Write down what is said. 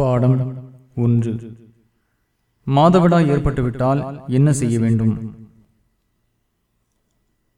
பாடம் ஒன்று. மாதவிடா ஏற்பட்டுவிட்டால் என்ன செய்ய வேண்டும்?